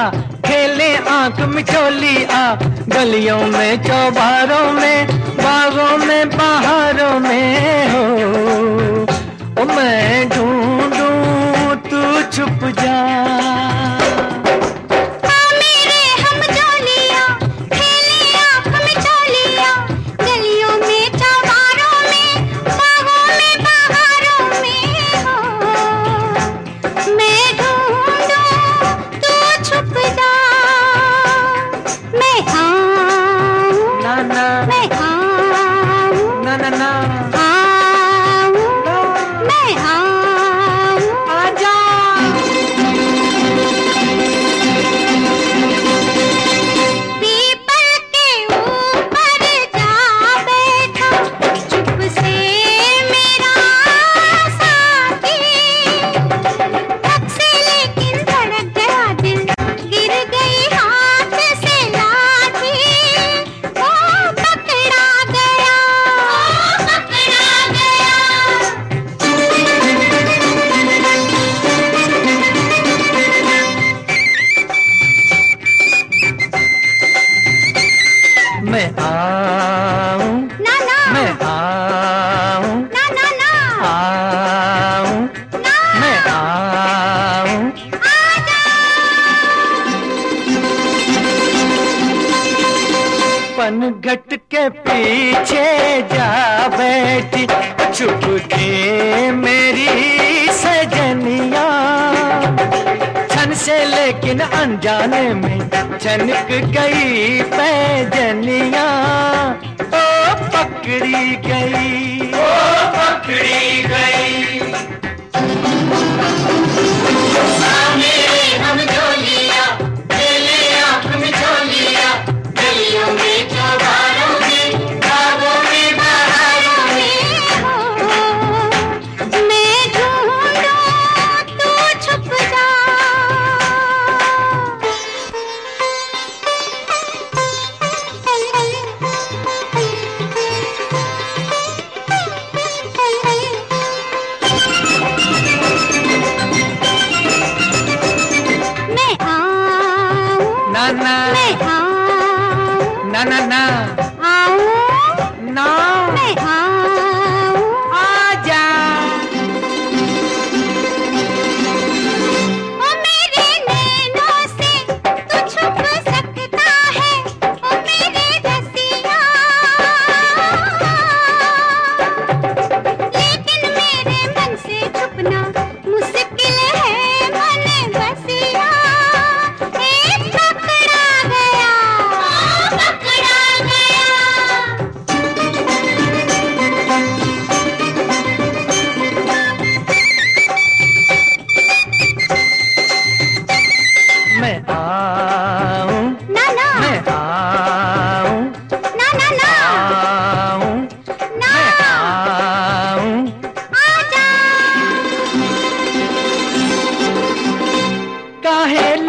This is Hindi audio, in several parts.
आ खेले आँख मिचोली आ गलियों में चौबारों में बागों पनघट के पीछे जा बैठी चुप के मेरी सजनिया। छन से लेकिन अनजाने में छनक गई पैजनिया। ओ पकड़ी गई।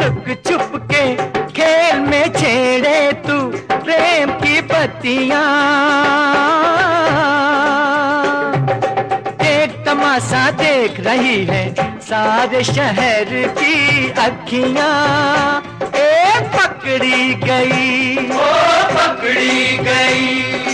लुक छुप के खेल में छेड़े तू प्रेम की पत्तियाँ। एक तमाशा देख रही है सारे शहर की अखियाँ। ए पकड़ी गई, ओ पकड़ी गई।